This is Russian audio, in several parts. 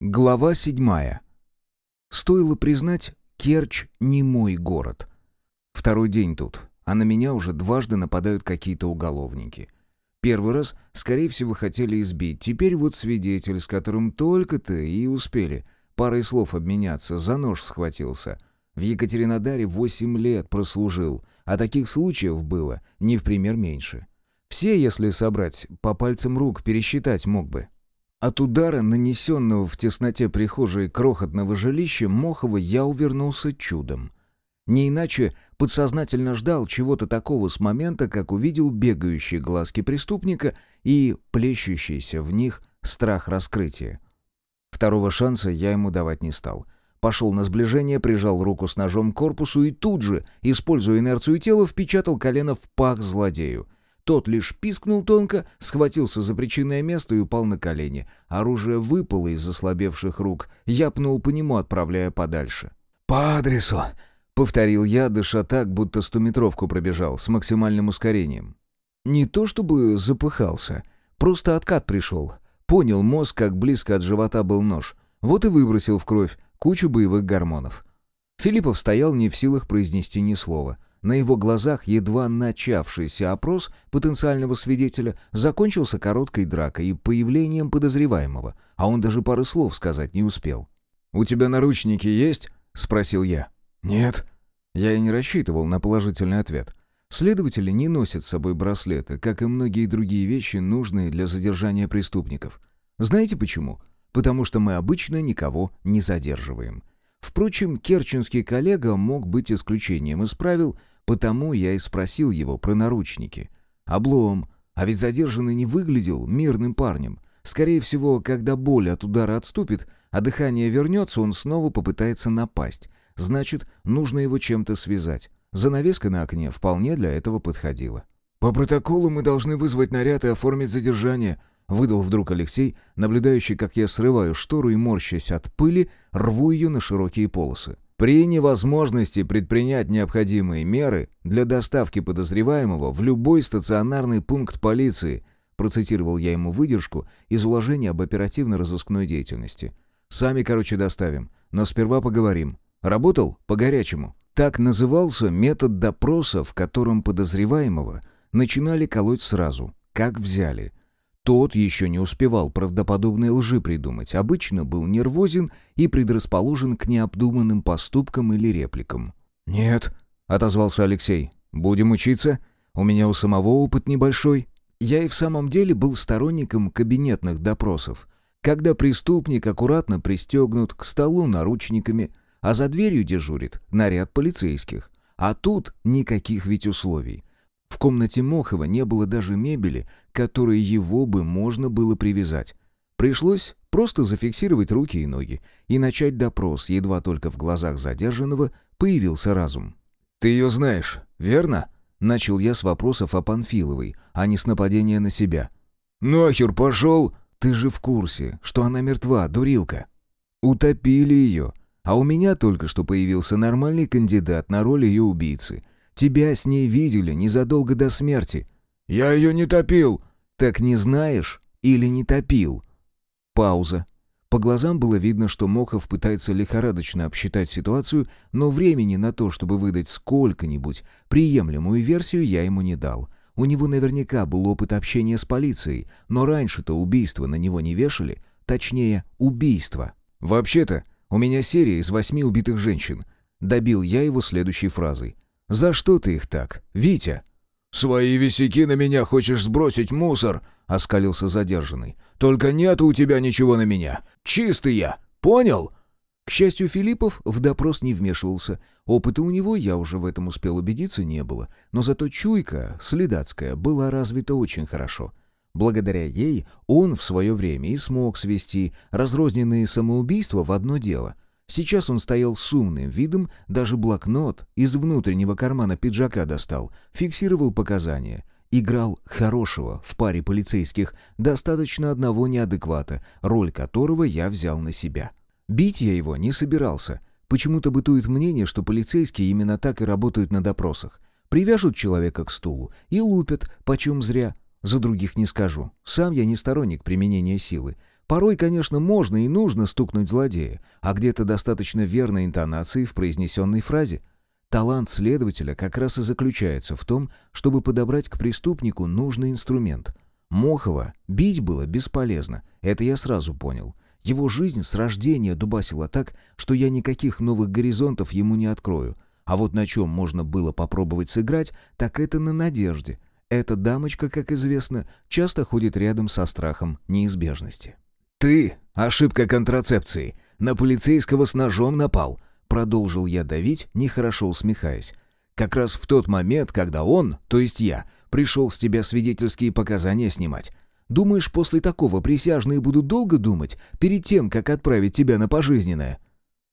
Глава седьмая. Стоило признать, Керчь не мой город. Второй день тут, а на меня уже дважды нападают какие-то уголовники. Первый раз, скорее всего, хотели избить. Теперь вот свидетель, с которым только-то и успели парой слов обменяться, за нож схватился. В Екатеринодаре восемь лет прослужил, а таких случаев было не в пример меньше. Все, если собрать, по пальцам рук пересчитать мог бы. От удара, нанесенного в тесноте прихожей крохотного жилища, Мохова я увернулся чудом. Не иначе подсознательно ждал чего-то такого с момента, как увидел бегающие глазки преступника и плещущийся в них страх раскрытия. Второго шанса я ему давать не стал. Пошел на сближение, прижал руку с ножом к корпусу и тут же, используя инерцию тела, впечатал колено в пах злодею — тот лишь пискнул тонко, схватился за причинное место и упал на колени. Оружие выпало из ослабевших рук. Я пнул по нему, отправляя подальше. «По адресу!» — повторил я, дыша так, будто стометровку пробежал, с максимальным ускорением. Не то чтобы запыхался, просто откат пришел. Понял мозг, как близко от живота был нож. Вот и выбросил в кровь кучу боевых гормонов. Филиппов стоял не в силах произнести ни слова — на его глазах едва начавшийся опрос потенциального свидетеля закончился короткой дракой и появлением подозреваемого, а он даже пары слов сказать не успел. «У тебя наручники есть?» — спросил я. «Нет». Я и не рассчитывал на положительный ответ. Следователи не носят с собой браслеты, как и многие другие вещи, нужные для задержания преступников. Знаете почему? Потому что мы обычно никого не задерживаем. Впрочем, керченский коллега мог быть исключением из правил, потому я и спросил его про наручники. Облом, а ведь задержанный не выглядел мирным парнем. Скорее всего, когда боль от удара отступит, а дыхание вернется, он снова попытается напасть. Значит, нужно его чем-то связать. Занавеска на окне вполне для этого подходила. «По протоколу мы должны вызвать наряд и оформить задержание», Выдал вдруг Алексей, наблюдающий, как я срываю штору и, морщась от пыли, рву ее на широкие полосы. При невозможности предпринять необходимые меры для доставки подозреваемого в любой стационарный пункт полиции, процитировал я ему выдержку из уложения об оперативно-розыскной деятельности. «Сами, короче, доставим, но сперва поговорим. Работал? По-горячему». Так назывался метод допроса, в котором подозреваемого начинали колоть сразу, как взяли – тот еще не успевал правдоподобной лжи придумать, обычно был нервозен и предрасположен к необдуманным поступкам или репликам. «Нет», — отозвался Алексей. «Будем учиться? У меня у самого опыт небольшой». Я и в самом деле был сторонником кабинетных допросов, когда преступник аккуратно пристегнут к столу наручниками, а за дверью дежурит наряд полицейских. А тут никаких ведь условий. В комнате Мохова не было даже мебели, которой его бы можно было привязать. Пришлось просто зафиксировать руки и ноги и начать допрос, едва только в глазах задержанного появился разум. «Ты ее знаешь, верно?» Начал я с вопросов о Панфиловой, а не с нападения на себя. «Нахер пошел!» «Ты же в курсе, что она мертва, дурилка!» «Утопили ее, а у меня только что появился нормальный кандидат на роль ее убийцы — Тебя с ней видели незадолго до смерти». «Я ее не топил». «Так не знаешь или не топил?» Пауза. По глазам было видно, что Мохов пытается лихорадочно обсчитать ситуацию, но времени на то, чтобы выдать сколько-нибудь приемлемую версию, я ему не дал. У него наверняка был опыт общения с полицией, но раньше-то убийство на него не вешали, точнее, убийство. «Вообще-то, у меня серия из восьми убитых женщин». Добил я его следующей фразой. «За что ты их так, Витя?» «Свои висяки на меня хочешь сбросить, мусор!» — оскалился задержанный. «Только нету у тебя ничего на меня. Чистый я. Понял?» К счастью, Филиппов в допрос не вмешивался. Опыта у него, я уже в этом успел убедиться, не было. Но зато чуйка, следацкая, была развита очень хорошо. Благодаря ей он в свое время и смог свести разрозненные самоубийства в одно дело — Сейчас он стоял с умным видом, даже блокнот из внутреннего кармана пиджака достал, фиксировал показания. Играл хорошего в паре полицейских, достаточно одного неадеквата, роль которого я взял на себя. Бить я его не собирался. Почему-то бытует мнение, что полицейские именно так и работают на допросах. Привяжут человека к стулу и лупят, почем зря. За других не скажу. Сам я не сторонник применения силы. Порой, конечно, можно и нужно стукнуть злодея, а где-то достаточно верной интонации в произнесенной фразе. Талант следователя как раз и заключается в том, чтобы подобрать к преступнику нужный инструмент. Мохова бить было бесполезно, это я сразу понял. Его жизнь с рождения дубасила так, что я никаких новых горизонтов ему не открою. А вот на чем можно было попробовать сыграть, так это на надежде. Эта дамочка, как известно, часто ходит рядом со страхом неизбежности. «Ты — ошибка контрацепции. На полицейского с ножом напал», — продолжил я давить, нехорошо усмехаясь. «Как раз в тот момент, когда он, то есть я, пришел с тебя свидетельские показания снимать. Думаешь, после такого присяжные будут долго думать, перед тем, как отправить тебя на пожизненное?»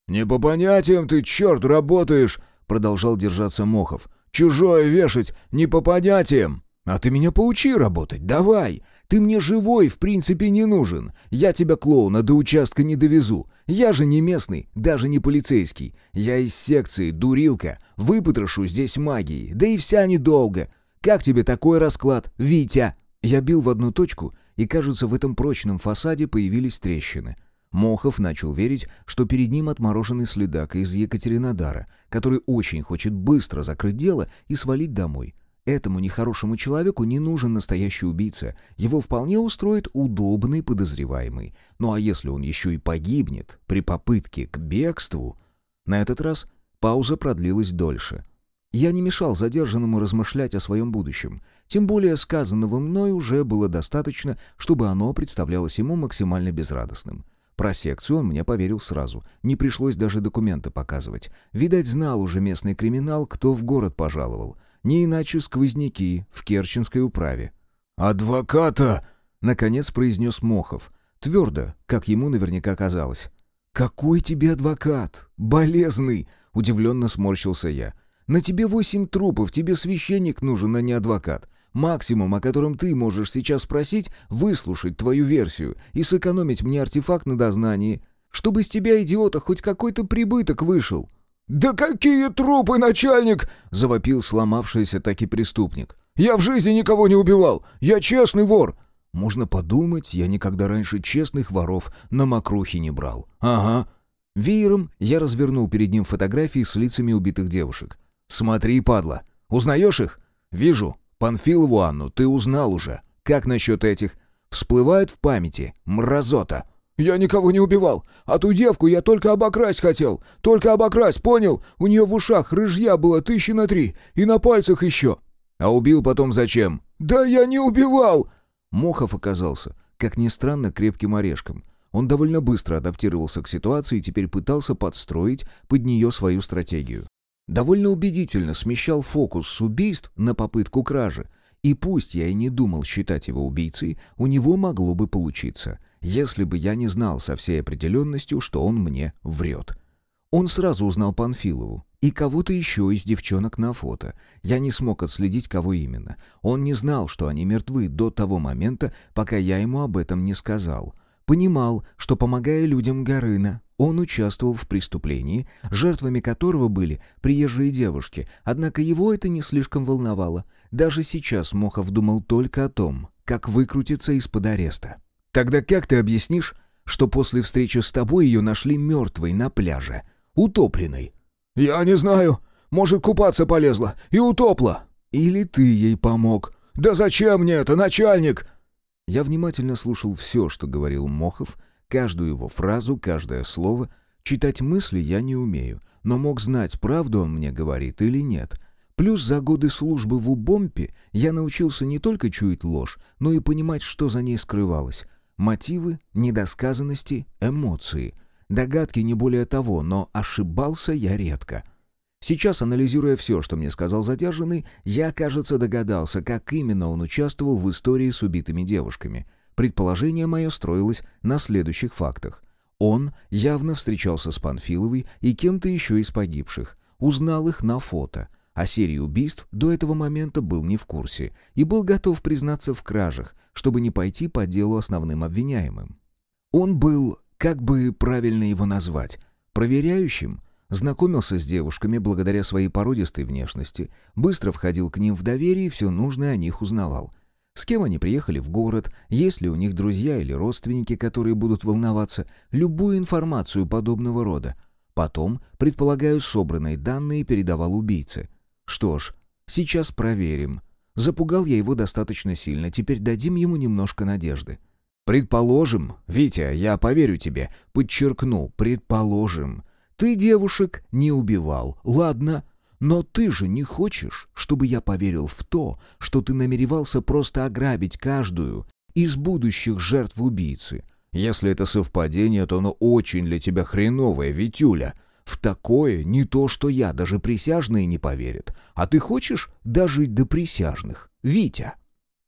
«Не по понятиям ты, черт, работаешь!» — продолжал держаться Мохов. «Чужое вешать не по понятиям!» «А ты меня поучи работать, давай! Ты мне живой, в принципе, не нужен. Я тебя, клоуна, до участка не довезу. Я же не местный, даже не полицейский. Я из секции, дурилка. Выпотрошу здесь магией, да и вся недолго. Как тебе такой расклад, Витя?» Я бил в одну точку, и, кажется, в этом прочном фасаде появились трещины. Мохов начал верить, что перед ним отмороженный следак из Екатеринодара, который очень хочет быстро закрыть дело и свалить домой. Этому нехорошему человеку не нужен настоящий убийца. Его вполне устроит удобный подозреваемый. Ну а если он еще и погибнет при попытке к бегству... На этот раз пауза продлилась дольше. Я не мешал задержанному размышлять о своем будущем. Тем более сказанного мной уже было достаточно, чтобы оно представлялось ему максимально безрадостным. Про секцию он мне поверил сразу. Не пришлось даже документы показывать. Видать, знал уже местный криминал, кто в город пожаловал. Не иначе сквозняки в Керченской управе. «Адвоката!» — наконец произнес Мохов. Твердо, как ему наверняка казалось. «Какой тебе адвокат? Болезный!» — удивленно сморщился я. «На тебе восемь трупов, тебе священник нужен, а не адвокат. Максимум, о котором ты можешь сейчас спросить, выслушать твою версию и сэкономить мне артефакт на дознании, чтобы с тебя, идиота, хоть какой-то прибыток вышел». «Да какие трупы, начальник!» — завопил сломавшийся таки преступник. «Я в жизни никого не убивал! Я честный вор!» Можно подумать, я никогда раньше честных воров на мокрухи не брал. «Ага». Веером я развернул перед ним фотографии с лицами убитых девушек. «Смотри, падла. Узнаешь их?» «Вижу. Панфилову Анну ты узнал уже. Как насчет этих? Всплывают в памяти. Мразота. «Я никого не убивал. А ту девку я только обокрасть хотел. Только обокрасть, понял? У нее в ушах рыжья было тысячи на три. И на пальцах еще». «А убил потом зачем?» «Да я не убивал!» Мохов оказался, как ни странно, крепким орешком. Он довольно быстро адаптировался к ситуации и теперь пытался подстроить под нее свою стратегию. Довольно убедительно смещал фокус с убийств на попытку кражи. И пусть я и не думал считать его убийцей, у него могло бы получиться — если бы я не знал со всей определенностью, что он мне врет. Он сразу узнал Панфилову и кого-то еще из девчонок на фото. Я не смог отследить, кого именно. Он не знал, что они мертвы до того момента, пока я ему об этом не сказал. Понимал, что, помогая людям Горына, он участвовал в преступлении, жертвами которого были приезжие девушки, однако его это не слишком волновало. Даже сейчас Мохов думал только о том, как выкрутиться из-под ареста. Тогда как ты объяснишь, что после встречи с тобой ее нашли мертвой на пляже, утопленной? Я не знаю. Может, купаться полезла и утопла. Или ты ей помог. Да зачем мне это, начальник? Я внимательно слушал все, что говорил Мохов, каждую его фразу, каждое слово. Читать мысли я не умею, но мог знать, правду он мне говорит или нет. Плюс за годы службы в Убомпе я научился не только чуять ложь, но и понимать, что за ней скрывалось. Мотивы, недосказанности, эмоции. Догадки не более того, но ошибался я редко. Сейчас, анализируя все, что мне сказал задержанный, я, кажется, догадался, как именно он участвовал в истории с убитыми девушками. Предположение мое строилось на следующих фактах. Он явно встречался с Панфиловой и кем-то еще из погибших. Узнал их на фото. О серии убийств до этого момента был не в курсе и был готов признаться в кражах, чтобы не пойти по делу основным обвиняемым. Он был, как бы правильно его назвать, проверяющим, знакомился с девушками благодаря своей породистой внешности, быстро входил к ним в доверие и все нужное о них узнавал. С кем они приехали в город, есть ли у них друзья или родственники, которые будут волноваться, любую информацию подобного рода. Потом, предполагаю, собранные данные передавал убийце. Что ж, сейчас проверим. Запугал я его достаточно сильно, теперь дадим ему немножко надежды. «Предположим, Витя, я поверю тебе, подчеркну, предположим, ты девушек не убивал, ладно, но ты же не хочешь, чтобы я поверил в то, что ты намеревался просто ограбить каждую из будущих жертв убийцы. Если это совпадение, то оно очень для тебя хреновое, Витюля. В такое не то, что я, даже присяжные не поверят. А ты хочешь дожить до присяжных, Витя?»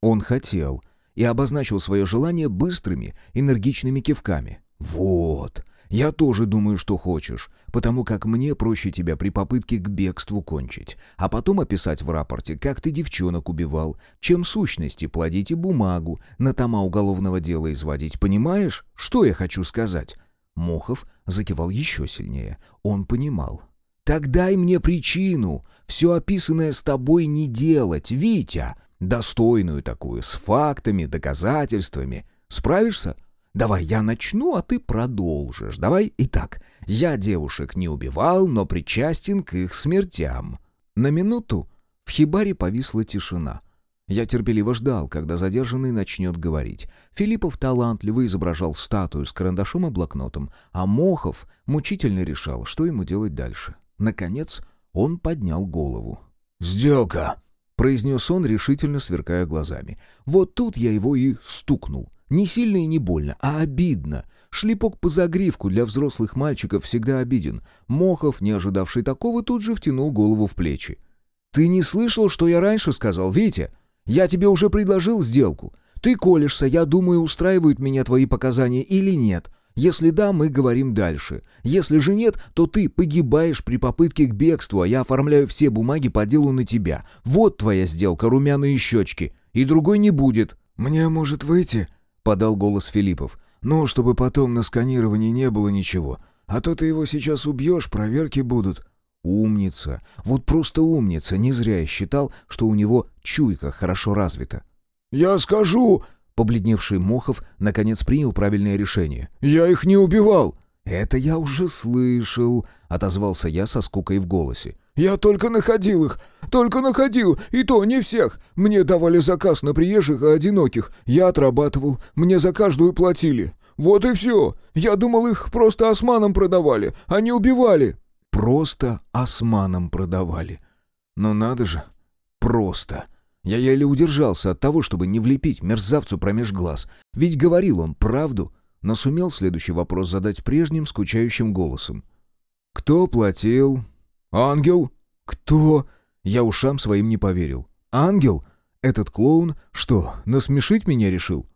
Он хотел — и обозначил свое желание быстрыми, энергичными кивками. «Вот, я тоже думаю, что хочешь, потому как мне проще тебя при попытке к бегству кончить, а потом описать в рапорте, как ты девчонок убивал, чем сущности плодить и бумагу на тома уголовного дела изводить. Понимаешь, что я хочу сказать?» Мохов закивал еще сильнее. Он понимал. «Так дай мне причину все описанное с тобой не делать, Витя!» Достойную такую, с фактами, доказательствами. Справишься? Давай я начну, а ты продолжишь. Давай итак. Я девушек не убивал, но причастен к их смертям. На минуту в хибаре повисла тишина. Я терпеливо ждал, когда задержанный начнет говорить. Филиппов талантливо изображал статую с карандашом и блокнотом, а Мохов мучительно решал, что ему делать дальше. Наконец он поднял голову. «Сделка!» произнес он, решительно сверкая глазами. Вот тут я его и стукнул. Не сильно и не больно, а обидно. Шлепок по загривку для взрослых мальчиков всегда обиден. Мохов, не ожидавший такого, тут же втянул голову в плечи. «Ты не слышал, что я раньше сказал, Витя? Я тебе уже предложил сделку. Ты колешься, я думаю, устраивают меня твои показания или нет. Если да, мы говорим дальше. Если же нет, то ты погибаешь при попытке к бегству, а я оформляю все бумаги по делу на тебя. Вот твоя сделка, румяные щечки. И другой не будет». «Мне может выйти?» — подал голос Филиппов. «Ну, чтобы потом на сканировании не было ничего. А то ты его сейчас убьешь, проверки будут». «Умница. Вот просто умница. Не зря я считал, что у него чуйка хорошо развита». «Я скажу!» Побледневший Мохов наконец принял правильное решение. «Я их не убивал!» «Это я уже слышал», — отозвался я со скукой в голосе. «Я только находил их, только находил, и то не всех. Мне давали заказ на приезжих и одиноких. Я отрабатывал, мне за каждую платили. Вот и все. Я думал, их просто османам продавали, а не убивали». «Просто османам продавали. Ну надо же, просто». Я еле удержался от того, чтобы не влепить мерзавцу промеж глаз. Ведь говорил он правду, но сумел следующий вопрос задать прежним скучающим голосом. «Кто платил?» «Ангел?» «Кто?» Я ушам своим не поверил. «Ангел? Этот клоун что, насмешить меня решил?»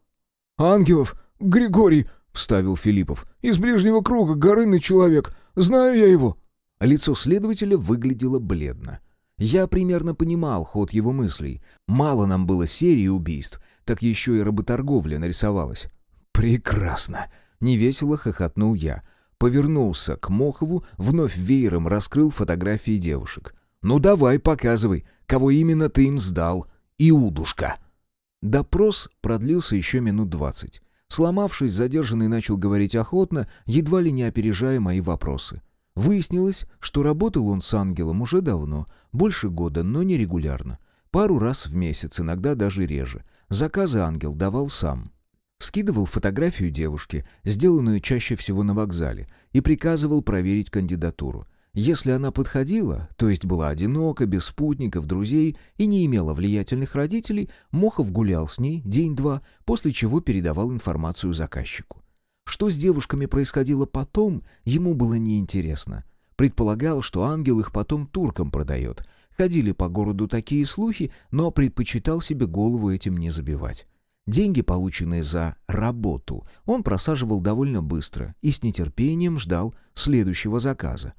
«Ангелов! Григорий!» — вставил Филиппов. «Из ближнего круга, горынный человек. Знаю я его». Лицо следователя выглядело бледно. Я примерно понимал ход его мыслей. Мало нам было серии убийств, так еще и работорговля нарисовалась. «Прекрасно!» — невесело хохотнул я. Повернулся к Мохову, вновь веером раскрыл фотографии девушек. «Ну давай, показывай, кого именно ты им сдал, Иудушка!» Допрос продлился еще минут двадцать. Сломавшись, задержанный начал говорить охотно, едва ли не опережая мои вопросы. Выяснилось, что работал он с ангелом уже давно, больше года, но нерегулярно. Пару раз в месяц, иногда даже реже. Заказы ангел давал сам. Скидывал фотографию девушки, сделанную чаще всего на вокзале, и приказывал проверить кандидатуру. Если она подходила, то есть была одинока, без спутников, друзей и не имела влиятельных родителей, Мохов гулял с ней день-два, после чего передавал информацию заказчику. Что с девушками происходило потом, ему было неинтересно. Предполагал, что ангел их потом туркам продает. Ходили по городу такие слухи, но предпочитал себе голову этим не забивать. Деньги, полученные за работу, он просаживал довольно быстро и с нетерпением ждал следующего заказа.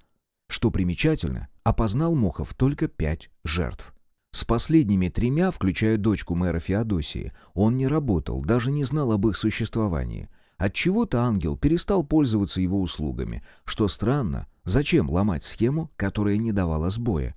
Что примечательно, опознал Мохов только пять жертв. С последними тремя, включая дочку мэра Феодосии, он не работал, даже не знал об их существовании — Отчего-то ангел перестал пользоваться его услугами. Что странно, зачем ломать схему, которая не давала сбоя?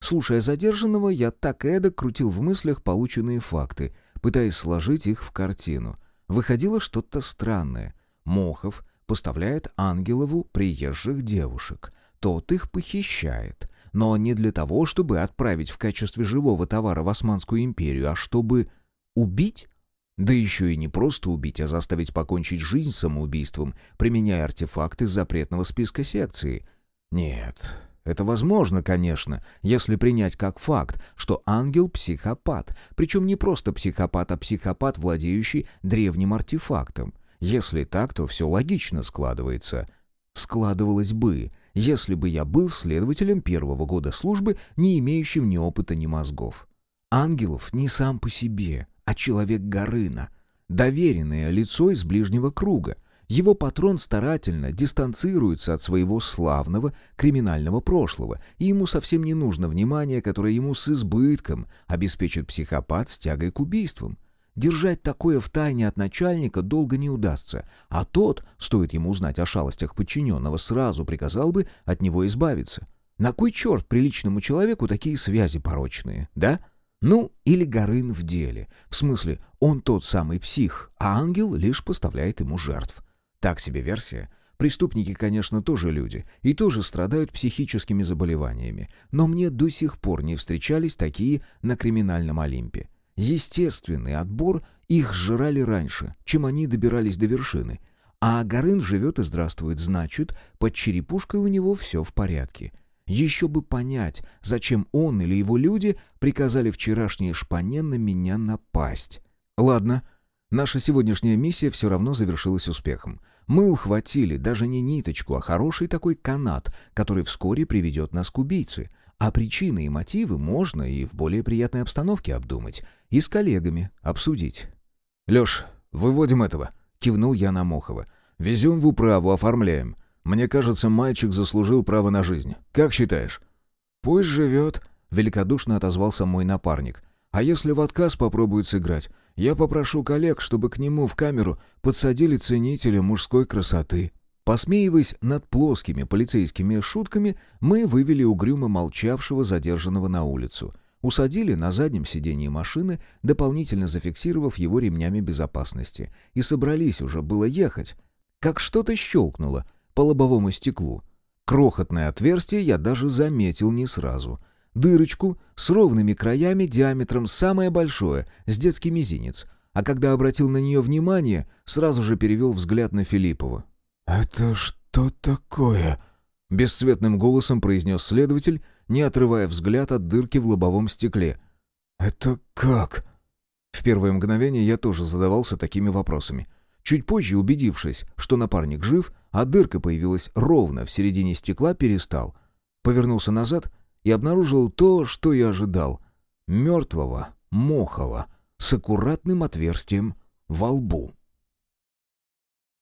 Слушая задержанного, я так эдак крутил в мыслях полученные факты, пытаясь сложить их в картину. Выходило что-то странное. Мохов поставляет Ангелову приезжих девушек. Тот их похищает. Но не для того, чтобы отправить в качестве живого товара в Османскую империю, а чтобы убить? Да еще и не просто убить, а заставить покончить жизнь самоубийством, применяя артефакты запретного списка секции. Нет, это возможно, конечно, если принять как факт, что ангел — психопат, причем не просто психопат, а психопат, владеющий древним артефактом. Если так, то все логично складывается. Складывалось бы, если бы я был следователем первого года службы, не имеющим ни опыта, ни мозгов. Ангелов не сам по себе, а человек Горына, доверенное лицо из ближнего круга. Его патрон старательно дистанцируется от своего славного криминального прошлого, и ему совсем не нужно внимание, которое ему с избытком обеспечит психопат с тягой к убийствам. Держать такое в тайне от начальника долго не удастся, а тот, стоит ему узнать о шалостях подчиненного, сразу приказал бы от него избавиться. На кой черт приличному человеку такие связи порочные, да? Ну, или Горын в деле. В смысле, он тот самый псих, а ангел лишь поставляет ему жертв. Так себе версия. Преступники, конечно, тоже люди и тоже страдают психическими заболеваниями, но мне до сих пор не встречались такие на криминальном Олимпе. Естественный отбор их сжирали раньше, чем они добирались до вершины. А Горын живет и здравствует, значит, под черепушкой у него все в порядке. Еще бы понять, зачем он или его люди приказали вчерашней шпане на меня напасть. Ладно, наша сегодняшняя миссия все равно завершилась успехом. Мы ухватили даже не ниточку, а хороший такой канат, который вскоре приведет нас к убийце. А причины и мотивы можно и в более приятной обстановке обдумать. И с коллегами обсудить. «Леш, выводим этого», — кивнул я на Мохова. «Везем в управу, оформляем. Мне кажется, мальчик заслужил право на жизнь. Как считаешь?» «Пусть живет», — великодушно отозвался мой напарник. «А если в отказ попробует сыграть, я попрошу коллег, чтобы к нему в камеру подсадили ценителя мужской красоты». Посмеиваясь над плоскими полицейскими шутками, мы вывели угрюмо молчавшего задержанного на улицу. Усадили на заднем сидении машины, дополнительно зафиксировав его ремнями безопасности. И собрались уже было ехать. Как что-то щелкнуло — по лобовому стеклу. Крохотное отверстие я даже заметил не сразу. Дырочку с ровными краями диаметром самое большое, с детский мизинец. А когда обратил на нее внимание, сразу же перевел взгляд на Филиппова. «Это что такое?» Бесцветным голосом произнес следователь, не отрывая взгляд от дырки в лобовом стекле. «Это как?» В первое мгновение я тоже задавался такими вопросами. Чуть позже, убедившись, что напарник жив, а дырка появилась ровно в середине стекла, перестал. Повернулся назад и обнаружил то, что я ожидал. Мертвого, мохого, с аккуратным отверстием во лбу.